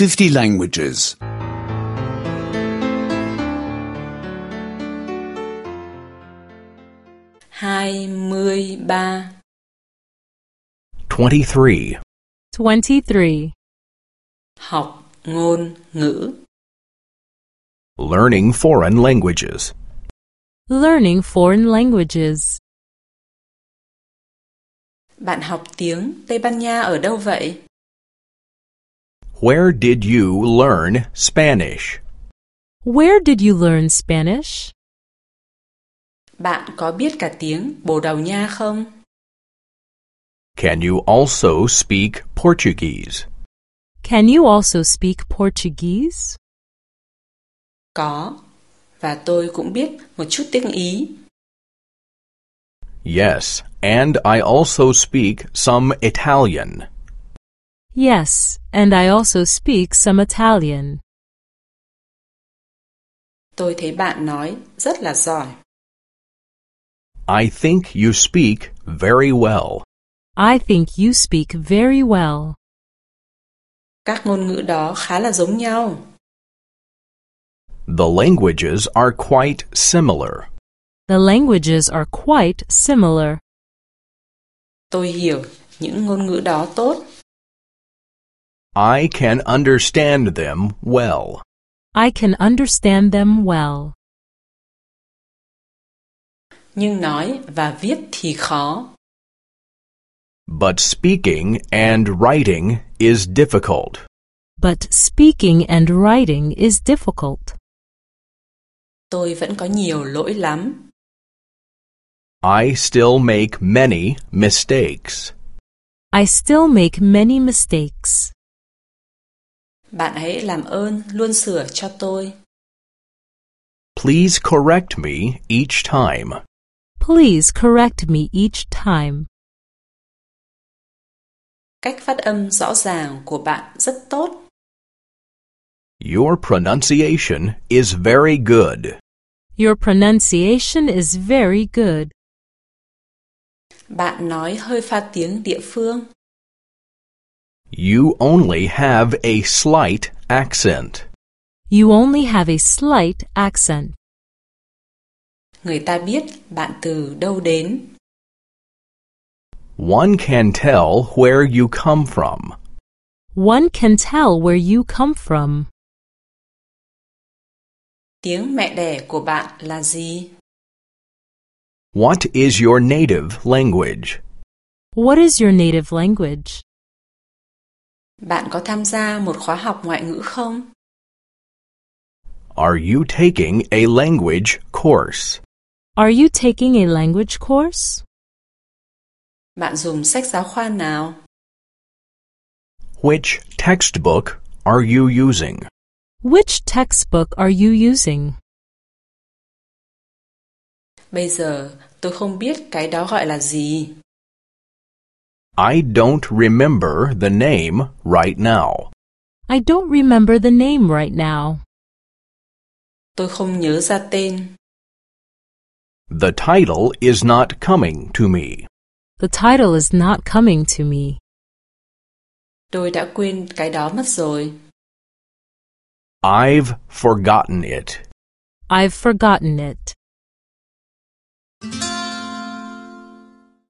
50 languages. 23 23. 23. Học ngôn ngữ Learning foreign languages. Learning foreign languages. Bạn học tiếng Tây Ban Nha ở đâu vậy? Where did you learn Spanish? Where did you learn Spanish? Bạn có biết cả tiếng Bồ Đào Nha không? Can you also speak Portuguese? Can you also speak Portuguese? Có. Và tôi cũng biết một chút tiếng Ý. Yes, and I also speak some Italian. Yes, and I also speak some Italian. Tôi thấy bạn nói rất là giỏi. I think you speak very well. I think you speak very well. Các ngôn ngữ đó khá là giống nhau. The languages are quite similar. The languages are quite similar. Tôi hiểu những ngôn ngữ đó tốt. I can understand them well. I can understand them well. Nhưng nói và viết thì khó. But speaking and writing is difficult. But speaking and writing is difficult. Tôi vẫn có nhiều lỗi lắm. I still make many mistakes. I still make many mistakes. Bạn hãy làm ơn luôn sửa cho tôi. Please correct me each time. Please correct me each time. Cách phát âm rõ ràng của bạn rất tốt. Your pronunciation is very good. Your pronunciation is very good. Bạn nói hơi pha tiếng địa phương. You only have a slight accent. You only have a slight accent. Người ta biết bạn từ đâu đến. One can tell where you come from. One can tell where you come from. Tiếng mẹ đẻ của bạn là gì? What is your native language? What is your native language? Bạn có tham gia một khóa học ngoại ngữ không? Are you taking a language course? Are you taking a language course? Bạn dùng sách giáo khoa nào? Which textbook are you using? Which textbook are you using? Bây giờ tôi không biết cái đó gọi là gì. I don't remember the name right now. I don't remember the name right now. Tôi không nhớ ra tên. The title is not coming to me. The title is not coming to me. Tôi đã quên cái đó mất rồi. I've forgotten it. I've forgotten it.